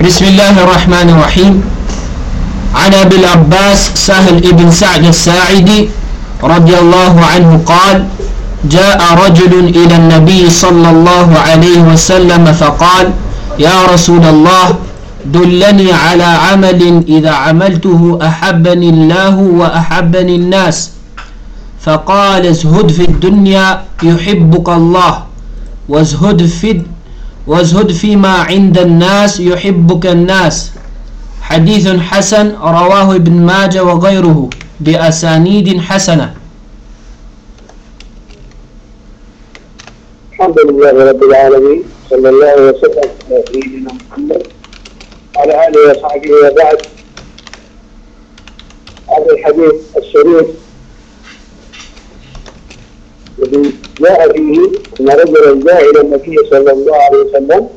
بسم الله الرحمن الرحيم. عن أبي العباس سهل ابن سعد الساعدي رضي الله عنه قال جاء رجل إلى النبي صلى الله عليه وسلم فقال يا رسول الله دلني على عمل إذا عملته أحبني الله وأحبني الناس. فقال ازهد في الدنيا يحبك الله وازهد في وازهد فيما عند الناس يحبك الناس. حديث حسن رواه ابن ماجه وغيره بأسانيد حسنة. الحمد لله رب العالمين صلى الله وسلم على سيدنا محمد وعلى آله وصحبه وبعد. هذا الحديث الشريف جاء فيه أن رجلا جاء إلى النبي صلى الله عليه وسلم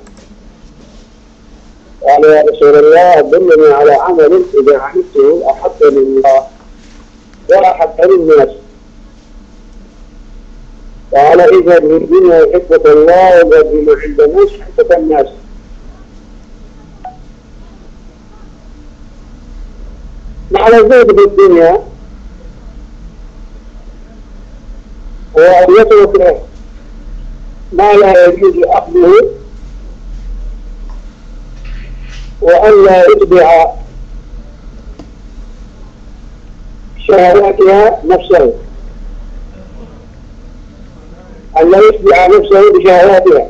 قال يا رسول الله دلني على عمل إذا عملته احبني الله واحبني الناس. قال إذا الدنيا يحبك الله بما عند الناس يحبك الناس. معنى الزهد في الدنيا هو أن يترك ما لا يجوز أخذه وأن لا يتبع شهواتها نفسه. أن لا يتبع نفسه بشهواتها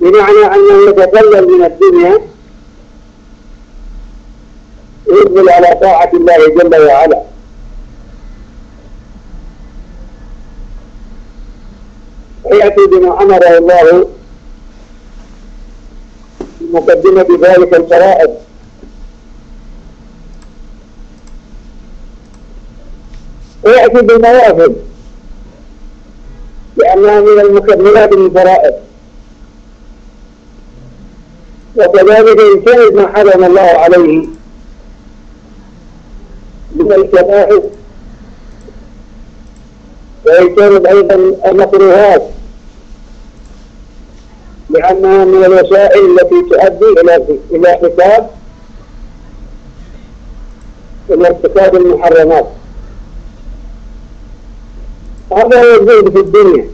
بمعنى أنه يتقلل من الدنيا يقبل على طاعة الله جل وعلا. ويأتي بما أمره الله مقدمة ذلك الفرائض. ويأتي بالنوافل لأنها من المكملات للفرائض وكذلك يجتنب ما حرم الله عليه من الكبائر. ويجتنب أيضا المكروهات. لأنها من الوسائل التي تؤدي إلى إلى ارتكاب إلى ارتكاب المحرمات. هذا هو الزهد في الدنيا.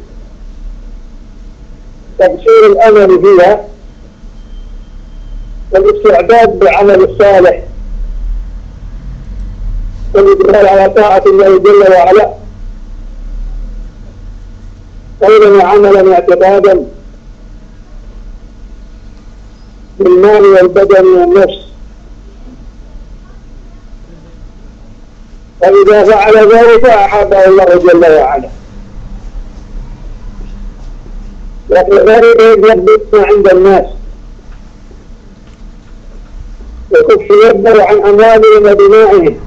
تبشير الأمل فيها والاستعداد بالعمل الصالح والإقبال على طاعة الله جل وعلا. قولا وعملا اعتقادا بالمال والبدن والنفس. فإذا فعل ذلك أحبه الله جل وعلا. وكذلك يثبت عند الناس. وكف يده عن أموالهم ودمائهم.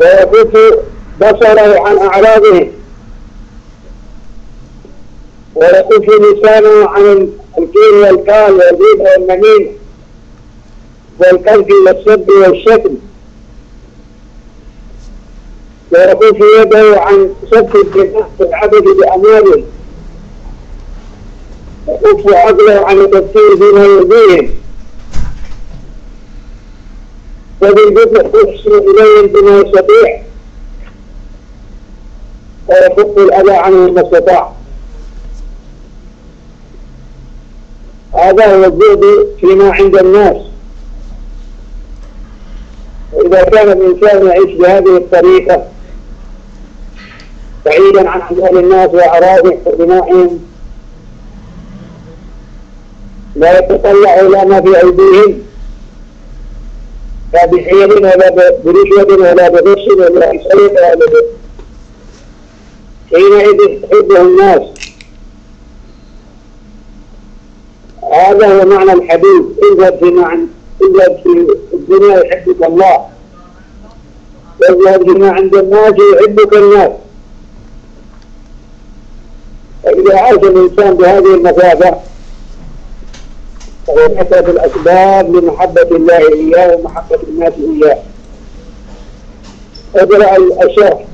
ويكف بصره عن أعراضهم. ويكف لسانه عن الكيل والكال والريب والنميم والكلف والسب والشتم. ويكف يده عن سفك الدماء والعبد بأموالهم ويكف عقله عن التفكير فيما يؤذيهم وبالجزء يحسن إليهم بما يستطيع. ويكف الأذى عنه ما استطاع. هذا هو الزهد فيما عند الناس وإذا كان الإنسان يعيش بهذه الطريقة بعيدا عن أموال الناس وأعراضهم ودمائهم لا يتطلع إلى ما في أيديهم لا بحيل ولا برشوة ولا بغش ولا بسرقة ولا. حينئذ يحبه الناس هذا هو معنى الحديث. اذهب في معنى اذهب في الدنيا يحبك الله. واذهب فيما عند الناس يحبك الناس. فإذا عاش الإنسان بهذه المثابة فهو كتب الأسباب لمحبة الله إياه ومحبة الناس إياه. اقرأ الشرح